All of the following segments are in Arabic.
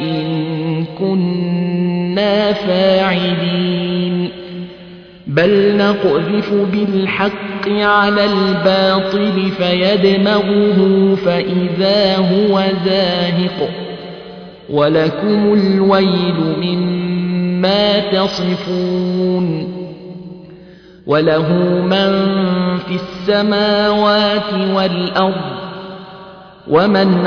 إن كنا فاعلين بل نقذف بالحق على الباطل فيدمغه فإذا هو زاهق ولكم الويل مما تصفون وله من في السماوات والأرض ومن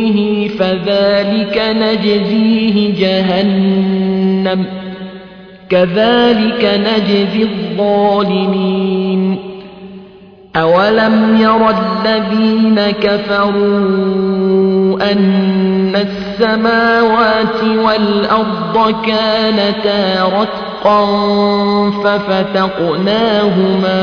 دونه فذلك نجزيه جهنم. كذلك نجزي الظالمين. أولم ير الذين كفروا أن السماوات والأرض كانتا رتقا ففتقناهما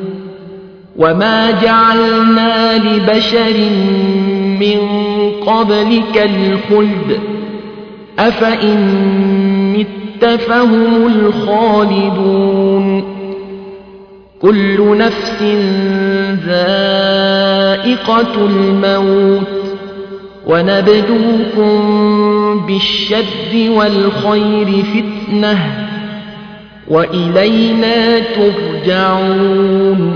وما جعلنا لبشر من قبلك الخلد أفإن مت فهم الخالدون كل نفس ذائقة الموت ونبدوكم بالشر والخير فتنة وإلينا ترجعون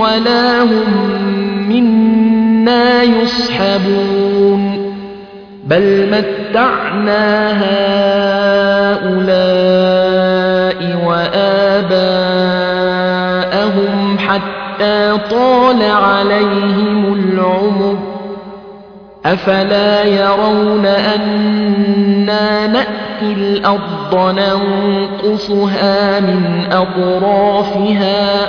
ولا هم منا يصحبون. بل متعنا هؤلاء وآباءهم حتى طال عليهم العمر. أفلا يرون أنا نأتي الأرض ننقصها من أطرافها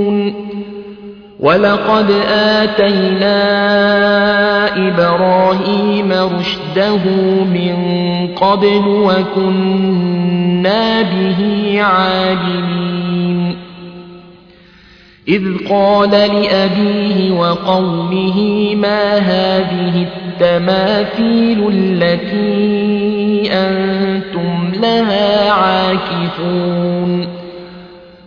ولقد آتينا إبراهيم رشده من قبل وكنا به عالمين إذ قال لأبيه وقومه ما هذه التماثيل التي أنتم لها عاكفون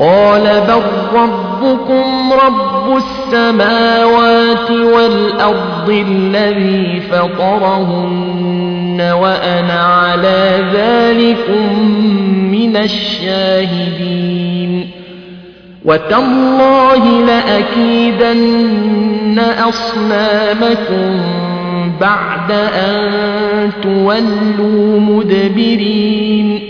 قال بل ربكم رب السماوات والأرض الذي فطرهن وأنا على ذلك من الشاهدين. وتالله لأكيدن أصنامكم بعد أن تولوا مدبرين.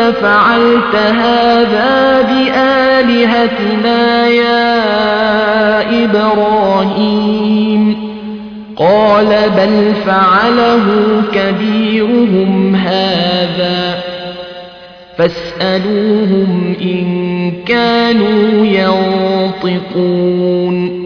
فعلت هذا بآلهتنا يا إبراهيم. قال بل فعله كبيرهم هذا. فاسألوهم إن كانوا ينطقون.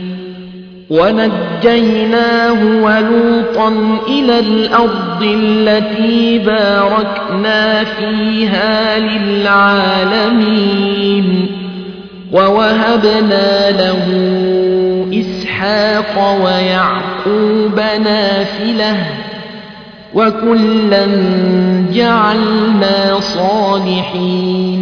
ونجيناه ولوطا إلى الأرض التي باركنا فيها للعالمين ووهبنا له إسحاق ويعقوب نافلة وكلا جعلنا صالحين.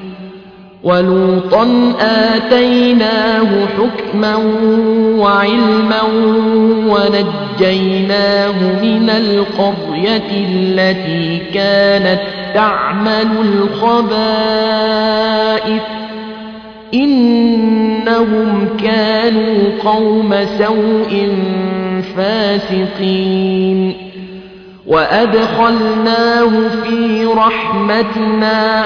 ولوطا آتيناه حكما وعلما ونجيناه من القرية التي كانت تعمل الخبائث. إنهم كانوا قوم سوء فاسقين. وأدخلناه في رحمتنا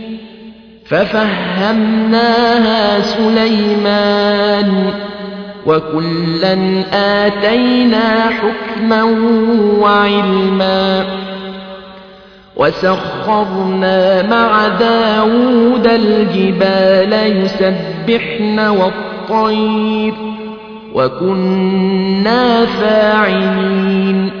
ففهمناها سليمان وكلا آتينا حكما وعلما وسخرنا مع داود الجبال يسبحن والطير وكنا فاعلين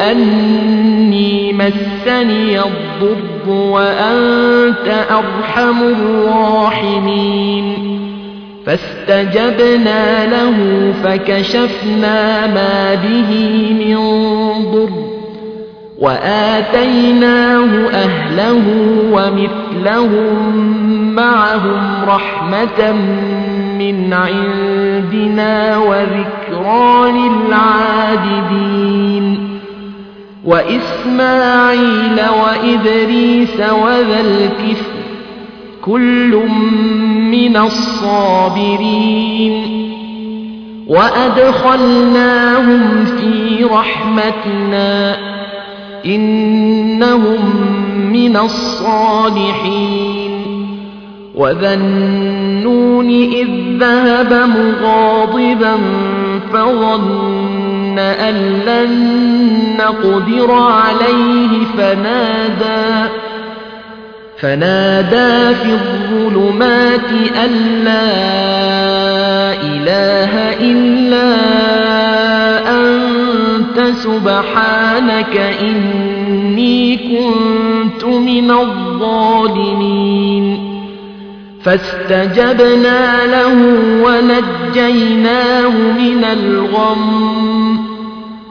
أني مسني الضر وأنت أرحم الراحمين. فاستجبنا له فكشفنا ما به من ضر وآتيناه أهله ومثلهم معهم رحمة من عندنا وذكرى للعابدين. وإسماعيل وإدريس وذا الكفر كل من الصابرين. وأدخلناهم في رحمتنا إنهم من الصالحين. وذا النون إذ ذهب مغاضبا أن لن نقدر عليه فنادى فنادى في الظلمات أن لا إله إلا أنت سبحانك إني كنت من الظالمين فاستجبنا له ونجيناه من الغم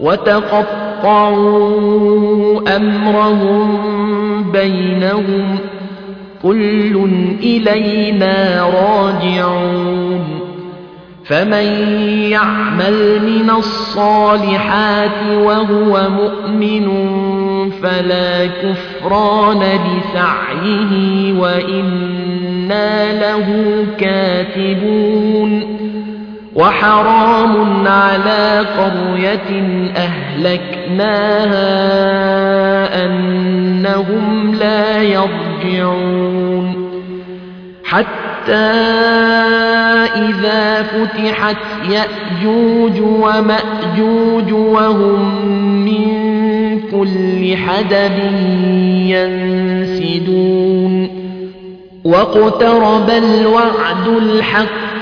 وتقطعوا أمرهم بينهم كل إلينا راجعون فمن يعمل من الصالحات وهو مؤمن فلا كفران لسعيه وإنا له كاتبون وحرام على قرية أهلكناها أنهم لا يرجعون. حتى إذا فتحت يأجوج ومأجوج وهم من كل حدب ينسدون. واقترب الوعد الحق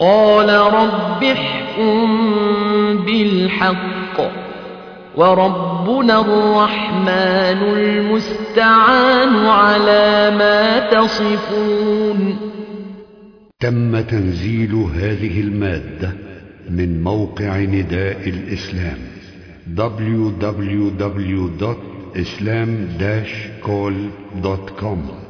قال رب احكم بالحق وربنا الرحمن المستعان على ما تصفون. تم تنزيل هذه المادة من موقع نداء الإسلام www.islam-call.com